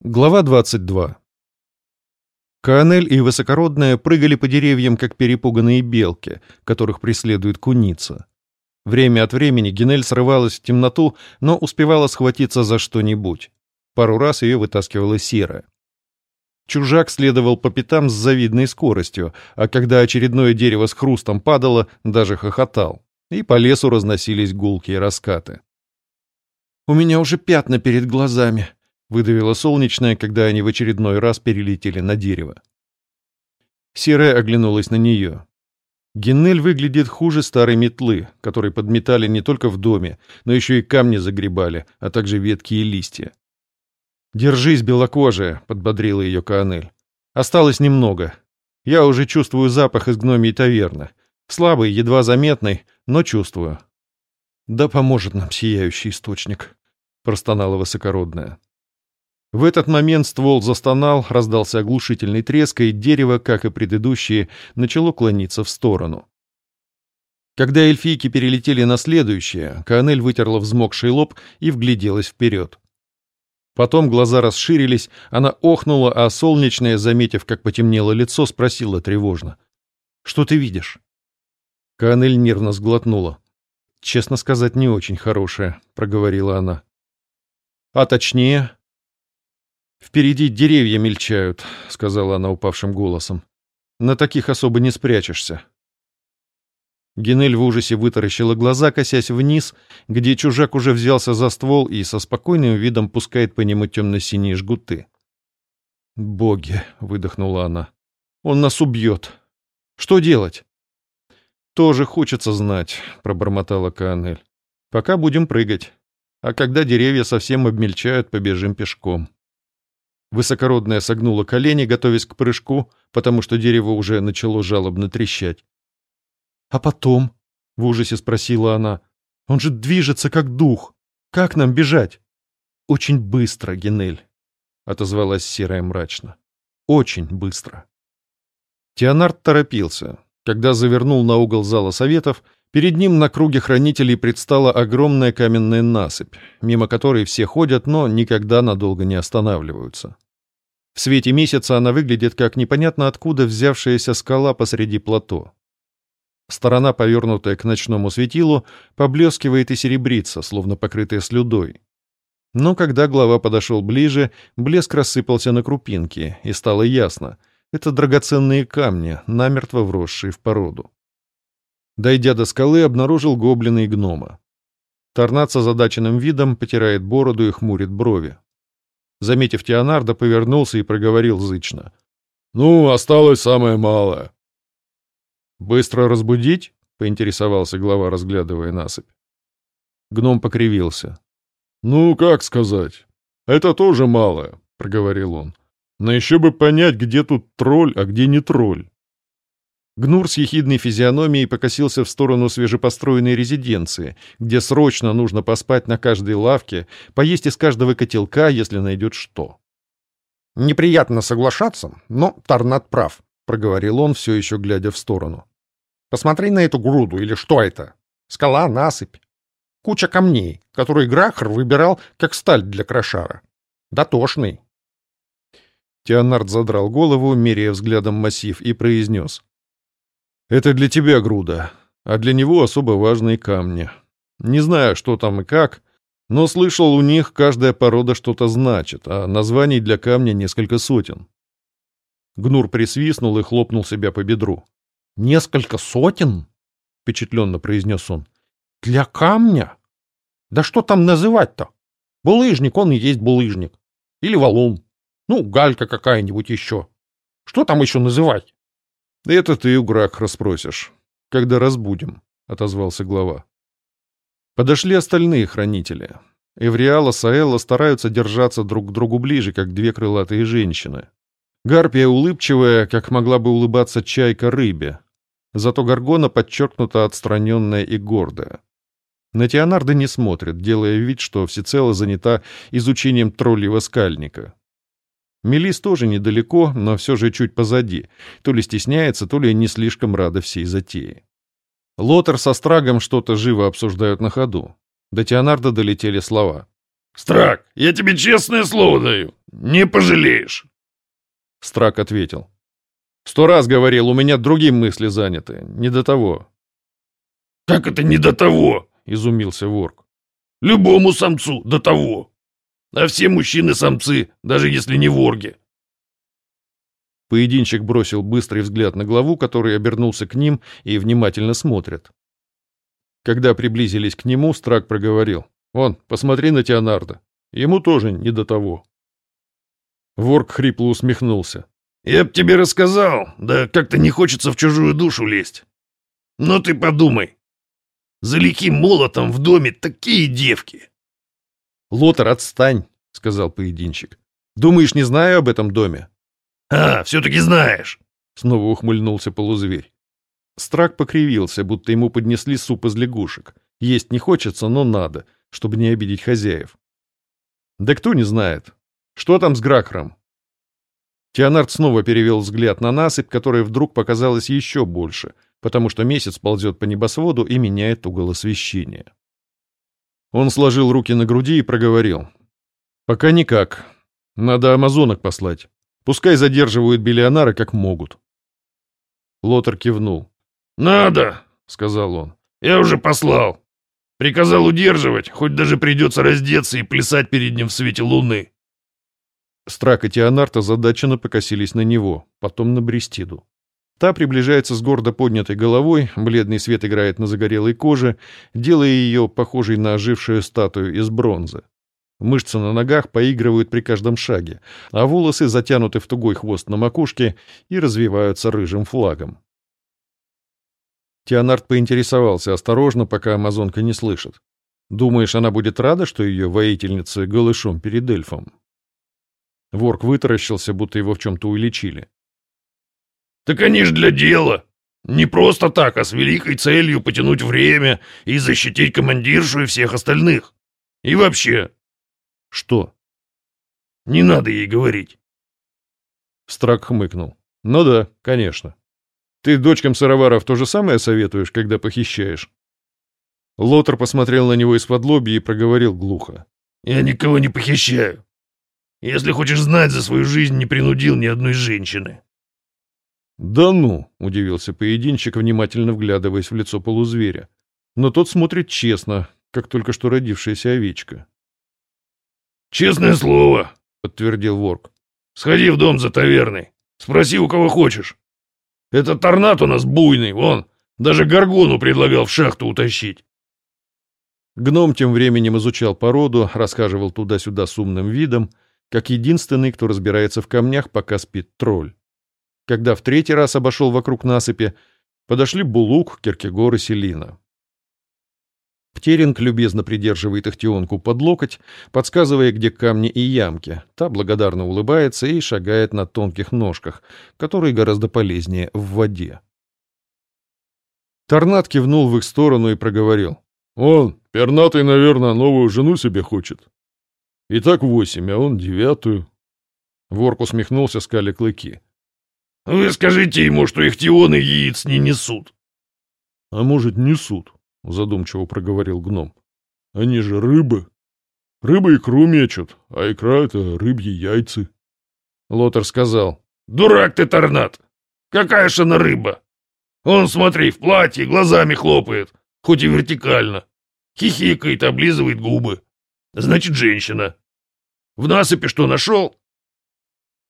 Глава 22. Каанель и Высокородная прыгали по деревьям, как перепуганные белки, которых преследует куница. Время от времени Генель срывалась в темноту, но успевала схватиться за что-нибудь. Пару раз ее вытаскивала Сера. Чужак следовал по пятам с завидной скоростью, а когда очередное дерево с хрустом падало, даже хохотал. И по лесу разносились гулкие раскаты. «У меня уже пятна перед глазами», выдавила солнечная, когда они в очередной раз перелетели на дерево. Серая оглянулась на нее. Геннель выглядит хуже старой метлы, которой подметали не только в доме, но еще и камни загребали, а также ветки и листья. «Держись, белокожая», — подбодрила ее Каанель. «Осталось немного. Я уже чувствую запах из гномии таверны. Слабый, едва заметный, но чувствую». «Да поможет нам сияющий источник», — простонала высокородная. В этот момент ствол застонал, раздался оглушительный треск, и дерево, как и предыдущие, начало клониться в сторону. Когда эльфийки перелетели на следующее, Каанель вытерла взмокший лоб и вгляделась вперед. Потом глаза расширились, она охнула, а солнечная, заметив, как потемнело лицо, спросила тревожно. «Что ты видишь?» Каанель нервно сглотнула. «Честно сказать, не очень хорошее», — проговорила она. «А точнее...» «Впереди деревья мельчают», — сказала она упавшим голосом. «На таких особо не спрячешься». Генель в ужасе вытаращила глаза, косясь вниз, где чужак уже взялся за ствол и со спокойным видом пускает по нему темно-синие жгуты. «Боги!» — выдохнула она. «Он нас убьет! Что делать?» «Тоже хочется знать», — пробормотала Каанель. «Пока будем прыгать. А когда деревья совсем обмельчают, побежим пешком». Высокородная согнула колени, готовясь к прыжку, потому что дерево уже начало жалобно трещать. «А потом?» — в ужасе спросила она. «Он же движется, как дух. Как нам бежать?» «Очень быстро, Генель», — отозвалась Серая мрачно. «Очень быстро». Теонард торопился. Когда завернул на угол зала советов, перед ним на круге хранителей предстала огромная каменная насыпь, мимо которой все ходят, но никогда надолго не останавливаются. В свете месяца она выглядит как непонятно откуда взявшаяся скала посреди плато. Сторона, повернутая к ночному светилу, поблескивает и серебрится, словно покрытая слюдой. Но когда глава подошел ближе, блеск рассыпался на крупинки, и стало ясно — это драгоценные камни, намертво вросшие в породу. Дойдя до скалы, обнаружил гоблина и гнома. Торнад с озадаченным видом потирает бороду и хмурит брови. Заметив Теонардо, повернулся и проговорил зычно. «Ну, осталось самое малое. «Быстро разбудить?» — поинтересовался глава, разглядывая насыпь. Гном покривился. «Ну, как сказать? Это тоже малое», — проговорил он. «Но еще бы понять, где тут тролль, а где не тролль». Гнур с ехидной физиономией покосился в сторону свежепостроенной резиденции, где срочно нужно поспать на каждой лавке, поесть из каждого котелка, если найдет что. «Неприятно соглашаться, но Торнат прав», — проговорил он, все еще глядя в сторону. Посмотри на эту груду, или что это? Скала, насыпь. Куча камней, которые Грахар выбирал как сталь для крошара. Дотошный. Теонард задрал голову, меряя взглядом массив, и произнес. «Это для тебя груда, а для него особо важные камни. Не знаю, что там и как, но слышал, у них каждая порода что-то значит, а названий для камня несколько сотен». Гнур присвистнул и хлопнул себя по бедру. «Несколько сотен?» — впечатленно произнес он. «Для камня? Да что там называть-то? Булыжник, он и есть булыжник. Или валун. Ну, галька какая-нибудь еще. Что там еще называть?» «Это ты у Грак расспросишь, когда разбудим», — отозвался глава. Подошли остальные хранители. Эвриала, Саэлла стараются держаться друг к другу ближе, как две крылатые женщины. Гарпия улыбчивая, как могла бы улыбаться чайка рыбе, Зато Гаргона подчеркнуто отстраненная и гордая. На Теонарда не смотрит, делая вид, что всецело занята изучением тролльего скальника. Мелис тоже недалеко, но все же чуть позади, то ли стесняется, то ли не слишком рада всей затее. Лотер со Страгом что-то живо обсуждают на ходу. До Теонарда долетели слова. Страк, я тебе честное слово даю. Не пожалеешь. Страк ответил. Сто раз говорил, у меня другие мысли заняты. Не до того. Как это не до того? Изумился Ворк. Любому самцу до того. А все мужчины самцы, даже если не ворги. Поединчик бросил быстрый взгляд на главу, который обернулся к ним и внимательно смотрит. Когда приблизились к нему, Страк проговорил. «Вон, посмотри на Теонарда. Ему тоже не до того». Ворк хрипло усмехнулся. «Я б тебе рассказал, да как-то не хочется в чужую душу лезть. Но ты подумай. За лихим молотом в доме такие девки!» «Лотар, отстань!» — сказал поединчик. «Думаешь, не знаю об этом доме?» «А, все-таки знаешь!» — снова ухмыльнулся полузверь. Страк покривился, будто ему поднесли суп из лягушек. Есть не хочется, но надо, чтобы не обидеть хозяев. Да кто не знает. Что там с Гракром? Теонард снова перевел взгляд на насыпь, которая вдруг показалась еще больше, потому что месяц ползет по небосводу и меняет угол освещения. Он сложил руки на груди и проговорил. «Пока никак. Надо амазонок послать. Пускай задерживают Белионара как могут». Лотер кивнул. «Надо», — сказал он. «Я уже послал. Приказал удерживать, хоть даже придется раздеться и плясать перед ним в свете луны». Страк и Теонард озадаченно покосились на него, потом на Брестиду. Та приближается с гордо поднятой головой, бледный свет играет на загорелой коже, делая ее похожей на ожившую статую из бронзы. Мышцы на ногах поигрывают при каждом шаге, а волосы затянуты в тугой хвост на макушке и развиваются рыжим флагом. Теонард поинтересовался осторожно, пока амазонка не слышит. «Думаешь, она будет рада, что ее воительница голышом перед эльфом?» Ворк вытаращился, будто его в чем-то уличили. «Так они ж для дела. Не просто так, а с великой целью потянуть время и защитить командиршу и всех остальных. И вообще...» «Что?» «Не надо ей говорить». Страк хмыкнул. «Ну да, конечно. Ты дочкам сыроваров то же самое советуешь, когда похищаешь?» Лотер посмотрел на него из-под лоби и проговорил глухо. «Я никого не похищаю. Если хочешь знать, за свою жизнь не принудил ни одной женщины». «Да ну!» — удивился поединчик, внимательно вглядываясь в лицо полузверя. Но тот смотрит честно, как только что родившаяся овечка. «Честное слово!» — подтвердил Ворк. «Сходи в дом за таверной. Спроси, у кого хочешь. Этот торнат у нас буйный, вон, даже горгону предлагал в шахту утащить. Гном тем временем изучал породу, рассказывал туда-сюда с умным видом, как единственный, кто разбирается в камнях, пока спит тролль. Когда в третий раз обошел вокруг насыпи, подошли Булук, Киркегор и Селина. Птеринг любезно придерживает Ихтионку под локоть, подсказывая, где камни и ямки. Та благодарно улыбается и шагает на тонких ножках, которые гораздо полезнее в воде. Торнат кивнул в их сторону и проговорил. «Он, пернатый, наверное, новую жену себе хочет. И так восемь, а он девятую». Ворк усмехнулся, скали клыки. «Вы скажите ему, что ихтионы яиц не несут». «А может, несут?» — задумчиво проговорил гном. «Они же рыбы. Рыбы икру мечут, а икра — это рыбьи яйца». Лотер сказал. «Дурак ты, Торнат! Какая ж она рыба! Он, смотри, в платье, глазами хлопает, хоть и вертикально. Хихикает, облизывает губы. Значит, женщина. В насыпи что нашел?»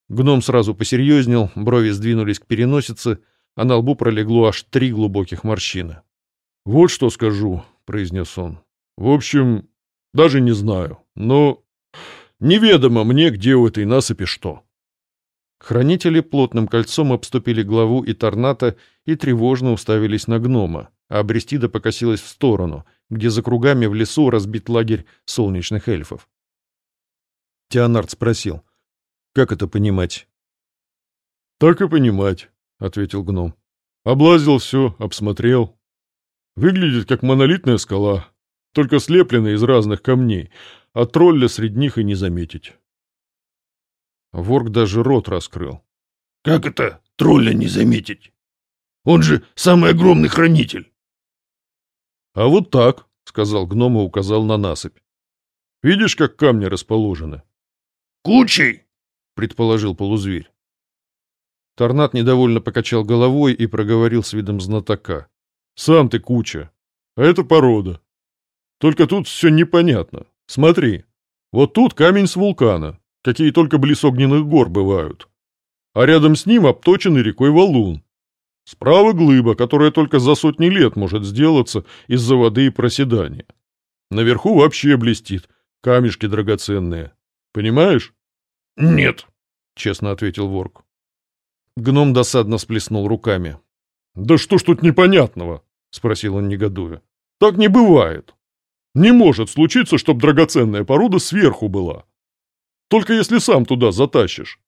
Гном сразу посерьезнел, брови сдвинулись к переносице, а на лбу пролегло аж три глубоких морщины. «Вот что скажу», — произнес он. «В общем, даже не знаю, но неведомо мне, где у этой насыпи что». Хранители плотным кольцом обступили главу и торната и тревожно уставились на гнома, а Брестида покосилась в сторону, где за кругами в лесу разбит лагерь солнечных эльфов. Теонард спросил, «Как это понимать?» «Так и понимать», — ответил гном. «Облазил все, обсмотрел, Выглядит как монолитная скала, только слепленная из разных камней, а тролля среди них и не заметить. Ворк даже рот раскрыл. «Как это тролля не заметить? Он же самый огромный хранитель!» «А вот так», — сказал гном и указал на насыпь. Видишь, как камни расположены? Кучей, предположил полузверь. Торнат недовольно покачал головой и проговорил с видом знатока. «Сам ты куча, а это порода. Только тут все непонятно. Смотри, вот тут камень с вулкана, какие только близ огненных гор бывают. А рядом с ним обточенный рекой валун. Справа глыба, которая только за сотни лет может сделаться из-за воды и проседания. Наверху вообще блестит, камешки драгоценные. Понимаешь? Нет, честно ответил Ворк. Гном досадно сплеснул руками. «Да что ж тут непонятного?» — спросил он негодуя. «Так не бывает. Не может случиться, чтоб драгоценная порода сверху была. Только если сам туда затащишь.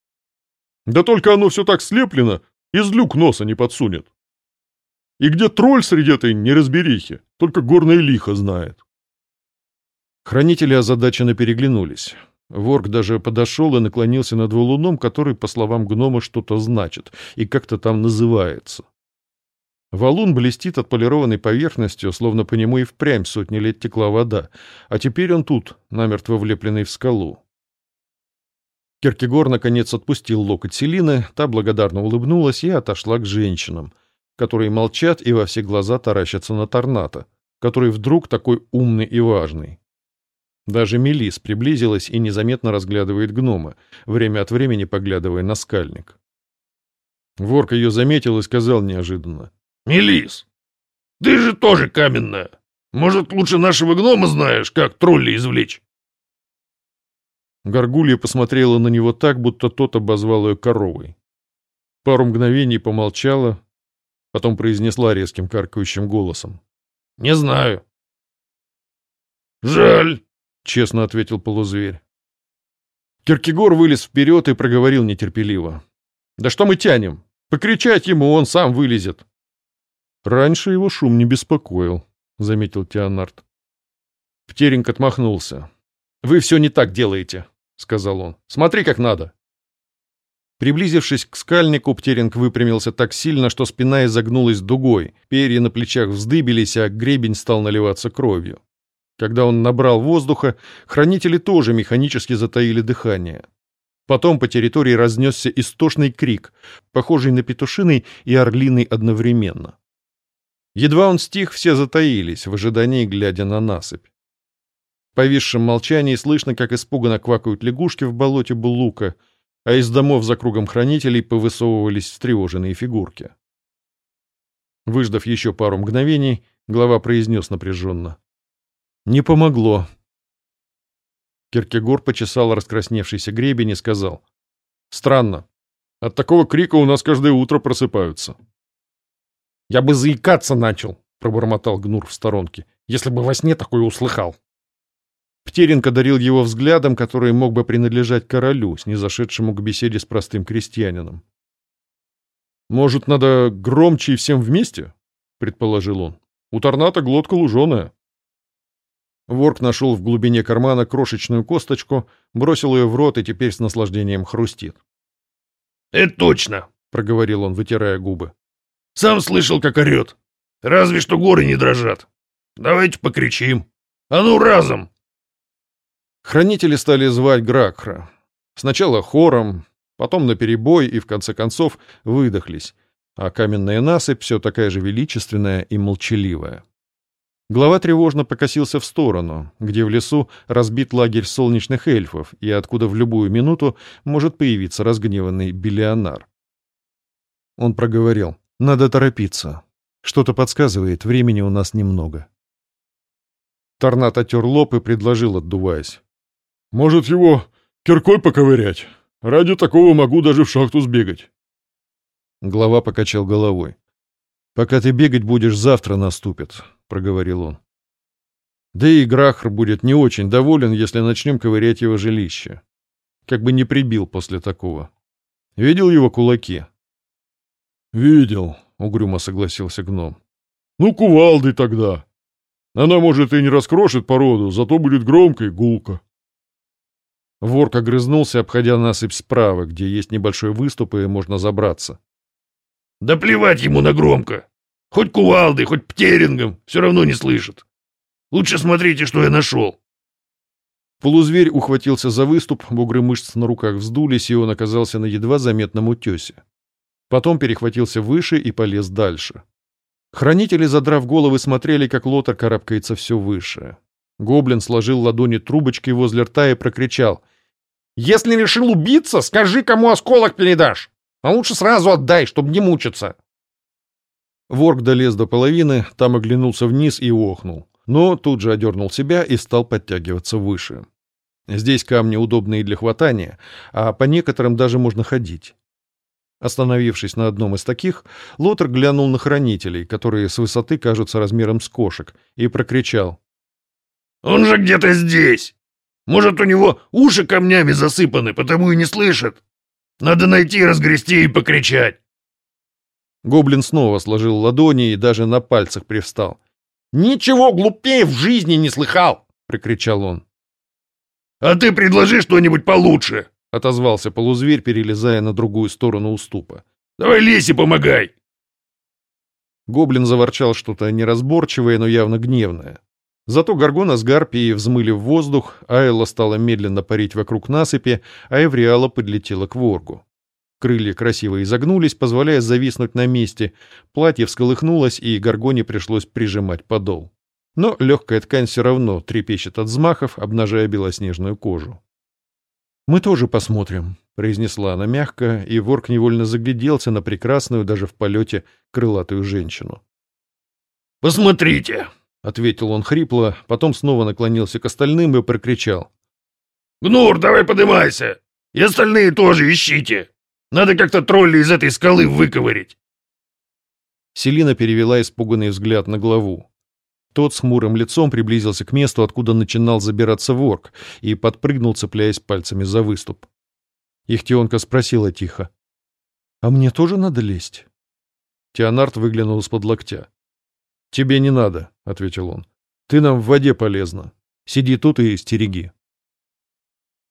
Да только оно все так слеплено, из люк носа не подсунет. И где тролль среди этой неразберихи, только горное лихо знает». Хранители озадаченно переглянулись. Ворк даже подошел и наклонился над валуном, который, по словам гнома, что-то значит и как-то там называется. Валун блестит отполированной поверхностью, словно по нему и впрямь сотни лет текла вода, а теперь он тут, намертво влепленный в скалу. Киркегор наконец отпустил локоть Селины, та благодарно улыбнулась и отошла к женщинам, которые молчат и во все глаза таращатся на Торната, который вдруг такой умный и важный. Даже Мелис приблизилась и незаметно разглядывает гнома, время от времени поглядывая на скальник. Ворк ее заметил и сказал неожиданно. «Мелис, ты же тоже каменная. Может, лучше нашего гнома знаешь, как тролли извлечь?» Горгулья посмотрела на него так, будто тот обозвал ее коровой. Пару мгновений помолчала, потом произнесла резким каркающим голосом. «Не знаю». «Жаль», — честно ответил полузверь. Киркегор вылез вперед и проговорил нетерпеливо. «Да что мы тянем? Покричать ему, он сам вылезет». «Раньше его шум не беспокоил», — заметил Теонард. Птеринг отмахнулся. «Вы все не так делаете», — сказал он. «Смотри, как надо». Приблизившись к скальнику, Птеринг выпрямился так сильно, что спина изогнулась дугой, перья на плечах вздыбились, а гребень стал наливаться кровью. Когда он набрал воздуха, хранители тоже механически затаили дыхание. Потом по территории разнесся истошный крик, похожий на петушиный и орлиный одновременно. Едва он стих, все затаились, в ожидании глядя на насыпь. В повисшем молчании слышно, как испуганно квакают лягушки в болоте Булука, а из домов за кругом хранителей повысовывались встревоженные фигурки. Выждав еще пару мгновений, глава произнес напряженно. Не помогло. Киркегор почесал раскрасневшийся гребень и сказал. Странно. От такого крика у нас каждое утро просыпаются. Я бы заикаться начал, пробормотал Гнур в сторонке, если бы во сне такое услыхал. Птеринг одарил его взглядом, который мог бы принадлежать королю, снизошедшему к беседе с простым крестьянином. «Может, надо громче и всем вместе?» — предположил он. «У торната глотка луженая». Ворк нашел в глубине кармана крошечную косточку, бросил ее в рот и теперь с наслаждением хрустит. «Это точно!» — проговорил он, вытирая губы. «Сам слышал, как орет. Разве что горы не дрожат. Давайте покричим. А ну, разом!» Хранители стали звать Гракхра. Сначала хором, потом наперебой и, в конце концов, выдохлись, а каменная насыпь все такая же величественная и молчаливая. Глава тревожно покосился в сторону, где в лесу разбит лагерь солнечных эльфов, и откуда в любую минуту может появиться разгневанный биллионар. Он проговорил. «Надо торопиться. Что-то подсказывает, времени у нас немного». Торнат отер лоб и предложил, отдуваясь. «Может, его киркой поковырять? Ради такого могу даже в шахту сбегать». Глава покачал головой. «Пока ты бегать будешь, завтра наступит проговорил он. Да и Грахр будет не очень доволен, если начнем ковырять его жилище. Как бы не прибил после такого. Видел его кулаки? Видел, угрюмо согласился гном. Ну, кувалды тогда. Она, может, и не раскрошит породу, зато будет громко и гулко. Ворк огрызнулся, обходя насыпь справа, где есть небольшой выступ, и можно забраться. «Да плевать ему на громко!» Хоть кувалдой, хоть птерингом, все равно не слышит. Лучше смотрите, что я нашел. Полузверь ухватился за выступ, бугры мышц на руках вздулись, и он оказался на едва заметном утесе. Потом перехватился выше и полез дальше. Хранители, задрав головы, смотрели, как лотар карабкается все выше. Гоблин сложил ладони трубочкой возле рта и прокричал. «Если решил убиться, скажи, кому осколок передашь. А лучше сразу отдай, чтобы не мучиться». Ворк долез до половины, там оглянулся вниз и охнул. Но тут же одернул себя и стал подтягиваться выше. Здесь камни удобные для хватания, а по некоторым даже можно ходить. Остановившись на одном из таких, Лотер глянул на хранителей, которые с высоты кажутся размером с кошек, и прокричал. Он же где-то здесь. Может, у него уши камнями засыпаны, потому и не слышит. Надо найти, разгрести и покричать. Гоблин снова сложил ладони и даже на пальцах привстал. «Ничего глупее в жизни не слыхал!» — прикричал он. «А ты предложи что-нибудь получше!» — отозвался полузверь, перелезая на другую сторону уступа. «Давай лезь и помогай!» Гоблин заворчал что-то неразборчивое, но явно гневное. Зато Гаргона с Гарпией взмыли в воздух, Айла стала медленно парить вокруг насыпи, а Эвриала подлетела к воргу. Крылья красиво изогнулись, позволяя зависнуть на месте, платье всколыхнулось, и Гаргоне пришлось прижимать подол. Но легкая ткань все равно трепещет от взмахов, обнажая белоснежную кожу. «Мы тоже посмотрим», — произнесла она мягко, и ворк невольно загляделся на прекрасную даже в полете крылатую женщину. «Посмотрите!» — ответил он хрипло, потом снова наклонился к остальным и прокричал. «Гнур, давай подымайся! И остальные тоже ищите! Надо как-то тролли из этой скалы выковырить!» Селина перевела испуганный взгляд на главу. Тот с хмурым лицом приблизился к месту, откуда начинал забираться ворк, и подпрыгнул, цепляясь пальцами за выступ. Ихтионка спросила тихо. «А мне тоже надо лезть?» Теонард выглянул из-под локтя. «Тебе не надо», — ответил он. «Ты нам в воде полезна. Сиди тут и стереги».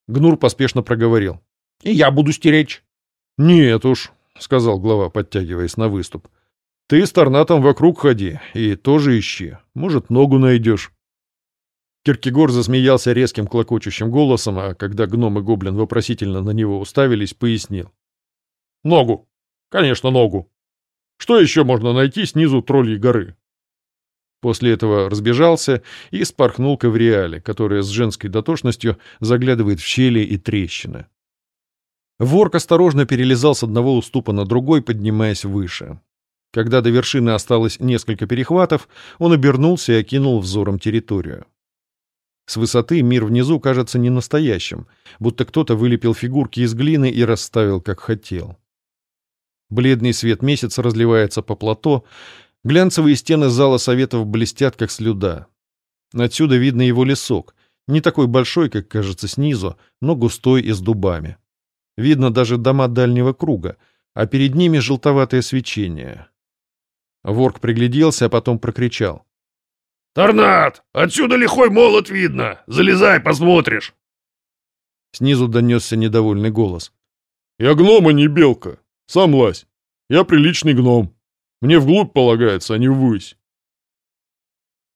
Гнур поспешно проговорил. «И я буду стеречь». «Нет уж», — сказал глава, подтягиваясь на выступ. «Ты с торнатом вокруг ходи и тоже ищи. Может, ногу найдешь». Киркегор засмеялся резким клокочущим голосом, а когда гном и гоблин вопросительно на него уставились, пояснил. «Ногу. Конечно, ногу. Что еще можно найти снизу тролльей горы?» После этого разбежался и спорхнул к Эвриале, которая с женской дотошностью заглядывает в щели и трещины. Ворк осторожно перелезал с одного уступа на другой, поднимаясь выше. Когда до вершины осталось несколько перехватов, он обернулся и окинул взором территорию. С высоты мир внизу кажется ненастоящим, будто кто-то вылепил фигурки из глины и расставил, как хотел. Бледный свет месяца разливается по плато, Глянцевые стены зала советов блестят, как слюда. Отсюда видно его лесок, не такой большой, как кажется снизу, но густой и с дубами. Видно даже дома дальнего круга, а перед ними желтоватое свечение. Ворк пригляделся, а потом прокричал. «Торнад! Отсюда лихой молот видно! Залезай, посмотришь!» Снизу донесся недовольный голос. «Я гном, а не белка. Сам лазь. Я приличный гном». Мне вглубь полагается, а не ввысь.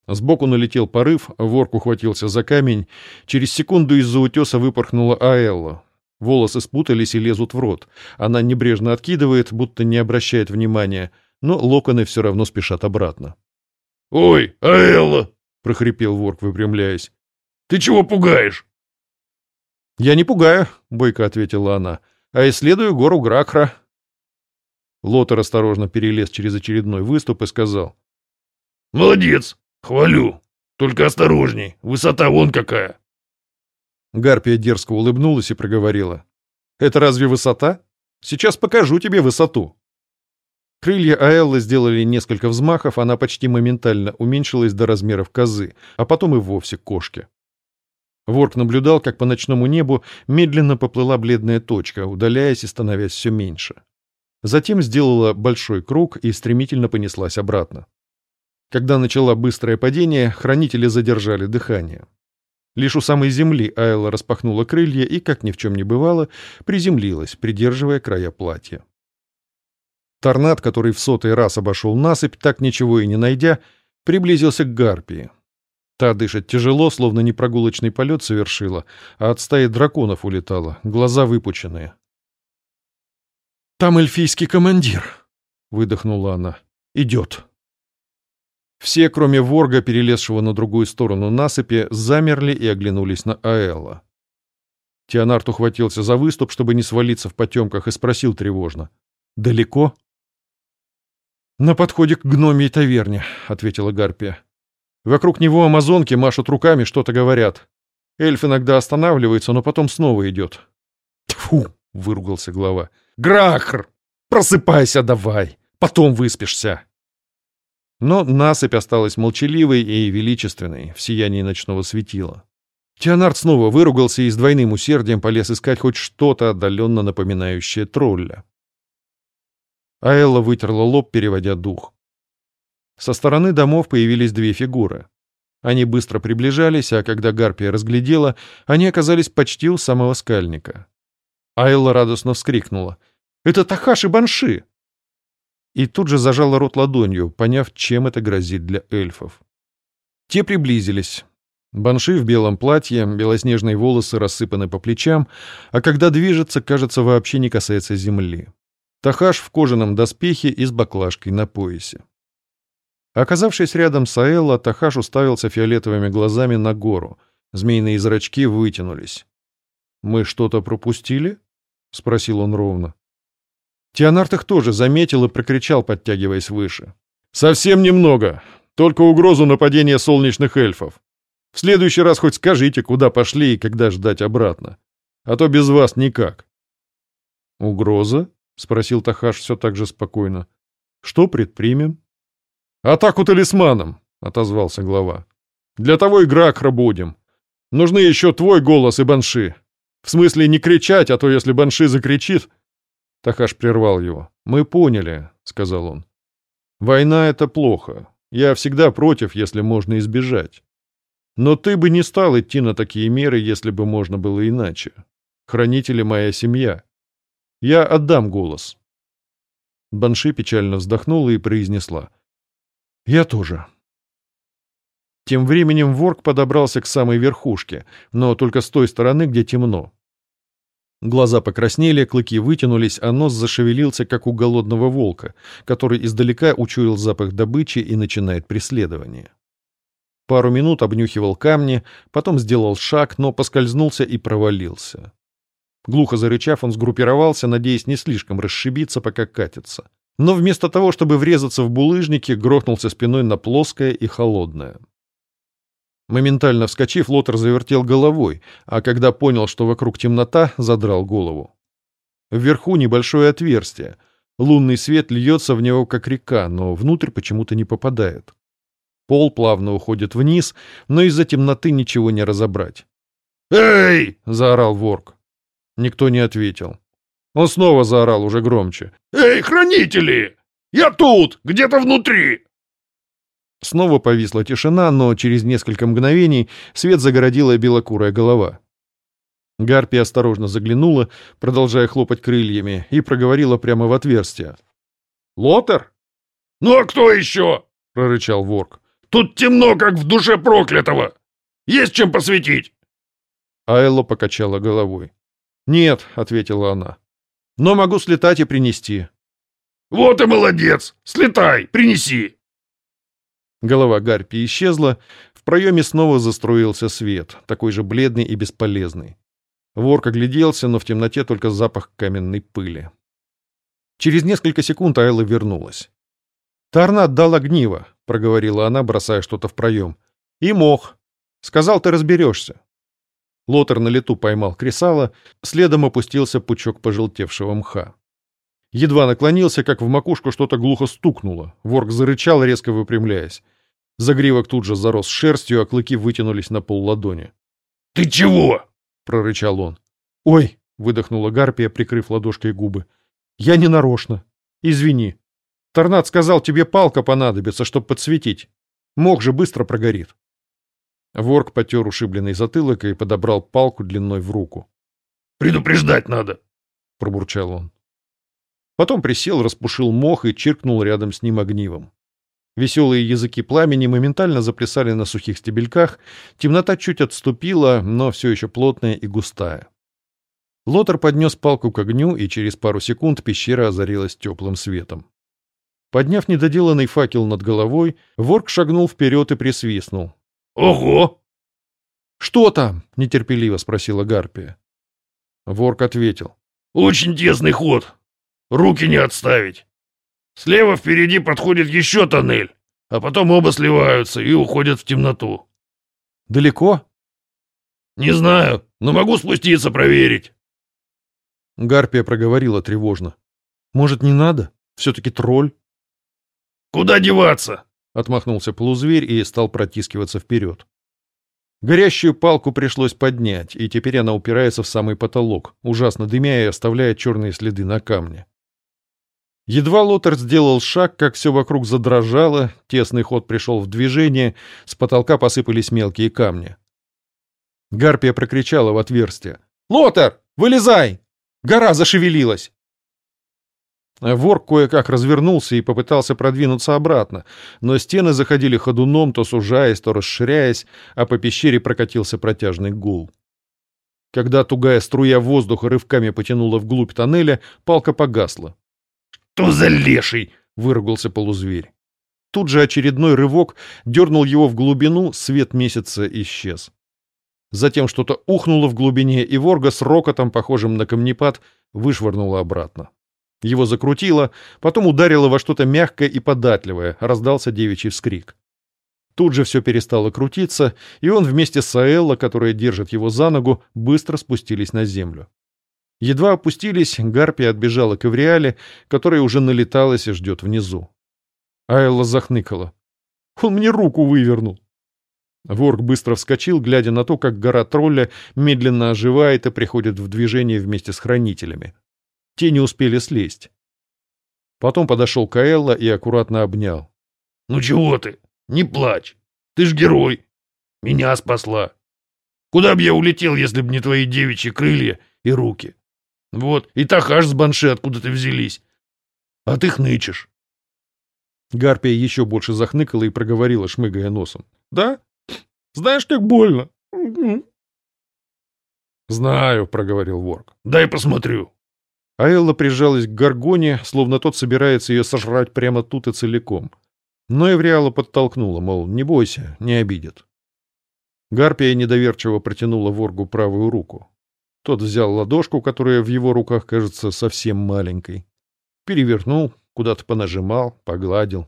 Сбоку налетел порыв, ворк ухватился за камень. Через секунду из-за утеса выпорхнула Аэлла. Волосы спутались и лезут в рот. Она небрежно откидывает, будто не обращает внимания, но локоны все равно спешат обратно. «Ой, Аэлла!» — прохрипел ворк, выпрямляясь. «Ты чего пугаешь?» «Я не пугаю», — бойко ответила она, — «а исследую гору Гракра». Лотер осторожно перелез через очередной выступ и сказал. «Молодец! Хвалю! Только осторожней! Высота вон какая!» Гарпия дерзко улыбнулась и проговорила. «Это разве высота? Сейчас покажу тебе высоту!» Крылья Аэллы сделали несколько взмахов, она почти моментально уменьшилась до размеров козы, а потом и вовсе кошки. Ворк наблюдал, как по ночному небу медленно поплыла бледная точка, удаляясь и становясь все меньше. Затем сделала большой круг и стремительно понеслась обратно. Когда начала быстрое падение, хранители задержали дыхание. Лишь у самой земли Айла распахнула крылья и, как ни в чем не бывало, приземлилась, придерживая края платья. Торнад, который в сотый раз обошел насыпь, так ничего и не найдя, приблизился к Гарпии. Та дышит тяжело, словно не прогулочный полет совершила, а от стаи драконов улетала, глаза выпученные. «Там эльфийский командир», — выдохнула она. «Идет». Все, кроме Ворга, перелезшего на другую сторону насыпи, замерли и оглянулись на Аэлла. Теонард ухватился за выступ, чтобы не свалиться в потемках, и спросил тревожно. «Далеко?» «На подходе к гномии таверне», — ответила Гарпия. «Вокруг него амазонки машут руками, что-то говорят. Эльф иногда останавливается, но потом снова идет». «Тьфу!» — выругался глава. «Грахр! Просыпайся давай! Потом выспишься!» Но насыпь осталась молчаливой и величественной в сиянии ночного светила. Теонард снова выругался и с двойным усердием полез искать хоть что-то отдаленно напоминающее тролля. Аэлла вытерла лоб, переводя дух. Со стороны домов появились две фигуры. Они быстро приближались, а когда Гарпия разглядела, они оказались почти у самого скальника. Аэлла радостно вскрикнула. «Это Тахаши Банши!» И тут же зажала рот ладонью, поняв, чем это грозит для эльфов. Те приблизились. Банши в белом платье, белоснежные волосы рассыпаны по плечам, а когда движется, кажется, вообще не касается земли. Тахаш в кожаном доспехе и с баклажкой на поясе. Оказавшись рядом с Аэлло, Тахаш уставился фиолетовыми глазами на гору. Змеиные зрачки вытянулись. «Мы что-то пропустили?» — спросил он ровно. Теонард их тоже заметил и прокричал, подтягиваясь выше. «Совсем немного. Только угрозу нападения солнечных эльфов. В следующий раз хоть скажите, куда пошли и когда ждать обратно. А то без вас никак. Угроза? Спросил Тахаш все так же спокойно. Что предпримем? Атаку талисманом, отозвался глава. Для того и Гракра будем. Нужны еще твой голос и Банши. В смысле не кричать, а то если Банши закричит... Тахаш прервал его. «Мы поняли», — сказал он. «Война — это плохо. Я всегда против, если можно избежать. Но ты бы не стал идти на такие меры, если бы можно было иначе. Хранители моя семья. Я отдам голос. Банши печально вздохнула и произнесла. Я тоже. Тем временем ворк подобрался к самой верхушке, но только с той стороны, где темно. Глаза покраснели, клыки вытянулись, а нос зашевелился, как у голодного волка, который издалека учуял запах добычи и начинает преследование. Пару минут обнюхивал камни, потом сделал шаг, но поскользнулся и провалился. Глухо зарычав, он сгруппировался, надеясь не слишком расшибиться, пока катится. Но вместо того, чтобы врезаться в булыжники, грохнулся спиной на плоское и холодное. Моментально вскочив, Лотер завертел головой, а когда понял, что вокруг темнота, задрал голову. Вверху небольшое отверстие. Лунный свет льется в него, как река, но внутрь почему-то не попадает. Пол плавно уходит вниз, но из-за темноты ничего не разобрать. «Эй!» — заорал Ворк. Никто не ответил. Он снова заорал уже громче. «Эй, хранители! Я тут, где-то внутри!» Снова повисла тишина, но через несколько мгновений свет загородила белокурая голова. Гарпия осторожно заглянула, продолжая хлопать крыльями, и проговорила прямо в отверстие. «Лотер?» «Ну а кто еще?» — прорычал Ворк. Тут темно, как в душе проклятого. Есть чем посветить?» Айла покачала головой. «Нет», — ответила она. «Но могу слетать и принести». «Вот и молодец! Слетай, принеси!» Голова Гарпи исчезла, в проеме снова заструился свет, такой же бледный и бесполезный. Ворк огляделся, но в темноте только запах каменной пыли. Через несколько секунд Айла вернулась. Тарнат дал огниво, — проговорила она, бросая что-то в проем. «И мох. Сказал, ты разберешься». Лотер на лету поймал кресало, следом опустился пучок пожелтевшего мха. Едва наклонился, как в макушку что-то глухо стукнуло. Ворк зарычал, резко выпрямляясь. Загривок тут же зарос шерстью, а клыки вытянулись на пол ладони. «Ты чего?» — прорычал он. «Ой!» — выдохнула Гарпия, прикрыв ладошкой губы. «Я не нарочно. Извини». Торнад сказал, тебе палка понадобится, чтобы подсветить. Мог же быстро прогорит. Ворк потер ушибленный затылок и подобрал палку длиной в руку. «Предупреждать надо!» — пробурчал он. Потом присел, распушил мох и чиркнул рядом с ним огнивом. Веселые языки пламени моментально заплясали на сухих стебельках, темнота чуть отступила, но все еще плотная и густая. Лотер поднес палку к огню, и через пару секунд пещера озарилась теплым светом. Подняв недоделанный факел над головой, ворк шагнул вперед и присвистнул. Ого! «Что там?» — нетерпеливо спросила Гарпия. Ворк ответил. Очень тесный ход. Руки не отставить. Слева впереди подходит еще тоннель, а потом оба сливаются и уходят в темноту. «Далеко?» Не знаю, но могу спуститься проверить. Гарпия проговорила тревожно. «Может, не надо? Все-таки тролль?» Куда деваться? Отмахнулся полузверь и стал протискиваться вперед. Горящую палку пришлось поднять, и теперь она упирается в самый потолок, ужасно дымя и оставляя черные следы на камне. Едва Лотер сделал шаг, как все вокруг задрожало, тесный ход пришел в движение, с потолка посыпались мелкие камни. Гарпия прокричала в отверстие. «Лотер, вылезай! Гора зашевелилась!» Вор кое-как развернулся и попытался продвинуться обратно, но стены заходили ходуном, то сужаясь, то расширяясь, а по пещере прокатился протяжный гул. Когда тугая струя воздуха рывками потянула вглубь тоннеля, палка погасла. «Что за леший?» — выругался полузверь. Тут же очередной рывок дернул его в глубину, свет месяца исчез. Затем что-то ухнуло в глубине, и ворга с рокотом, похожим на камнепад, вышвырнуло обратно. Его закрутило, потом ударило во что-то мягкое и податливое, раздался девичий вскрик. Тут же все перестало крутиться, и он вместе с Аэлло, которая держит его за ногу, быстро спустились на землю. Едва опустились, Гарпия отбежала к Эвриале, которая уже налеталась и ждет внизу. Аэлла захныкала. «Он мне руку вывернул!» Ворк быстро вскочил, глядя на то, как гора тролля медленно оживает и приходит в движение вместе с хранителями. Те не успели слезть. Потом подошел Каэлла и аккуратно обнял. «Ну чего ты? Не плачь. Ты ж герой. Меня спасла. Куда б я улетел, если б не твои девичьи крылья и руки? Вот, и Тахаш с Банши откуда-то взялись. А ты хнычешь». Гарпия еще больше захныкала и проговорила, шмыгая носом. «Да? Знаешь, как больно?» «Знаю», — проговорил Ворк. «Дай посмотрю». А Элла прижалась к Гаргоне, словно тот собирается ее сожрать прямо тут и целиком. Но Эвриала подтолкнула, мол, не бойся, не обидит. Гарпия недоверчиво протянула воргу правую руку. Тот взял ладошку, которая в его руках кажется совсем маленькой. Перевернул, куда-то понажимал, погладил.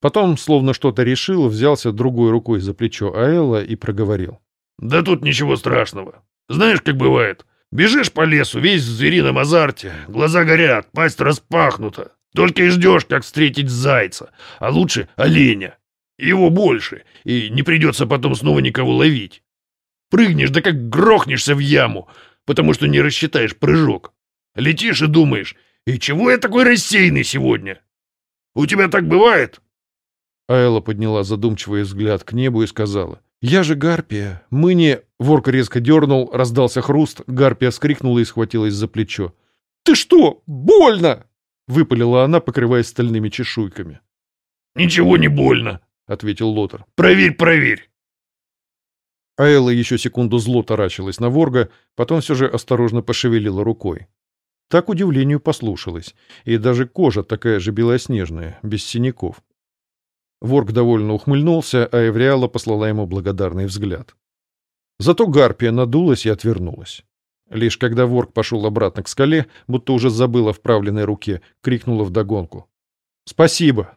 Потом, словно что-то решил, взялся другой рукой за плечо Аэлла и проговорил. — Да тут ничего страшного. Знаешь, как бывает, Бежишь по лесу, весь в зверином азарте, глаза горят, пасть распахнута. Только и ждешь, как встретить зайца, а лучше оленя. Его больше, и не придется потом снова никого ловить. Прыгнешь, да как грохнешься в яму, потому что не рассчитаешь прыжок. Летишь и думаешь, и чего я такой рассеянный сегодня? У тебя так бывает? Айла подняла задумчивый взгляд к небу и сказала. «Я же Гарпия. Мы не...» Ворка резко дернул, раздался хруст, Гарпия скрикнула и схватилась за плечо. «Ты что? Больно!» — выпалила она, покрываясь стальными чешуйками. «Ничего не больно», — ответил Лотер. «Проверь, проверь». Айла еще секунду зло таращилась на Ворга, потом все же осторожно пошевелила рукой. Так удивлению послушалась, и даже кожа такая же белоснежная, без синяков. Ворк довольно ухмыльнулся, а Эвриала послала ему благодарный взгляд. Зато Гарпия надулась и отвернулась. Лишь когда Ворк пошел обратно к скале, будто уже забыл о вправленной руке, крикнула вдогонку. «Спасибо!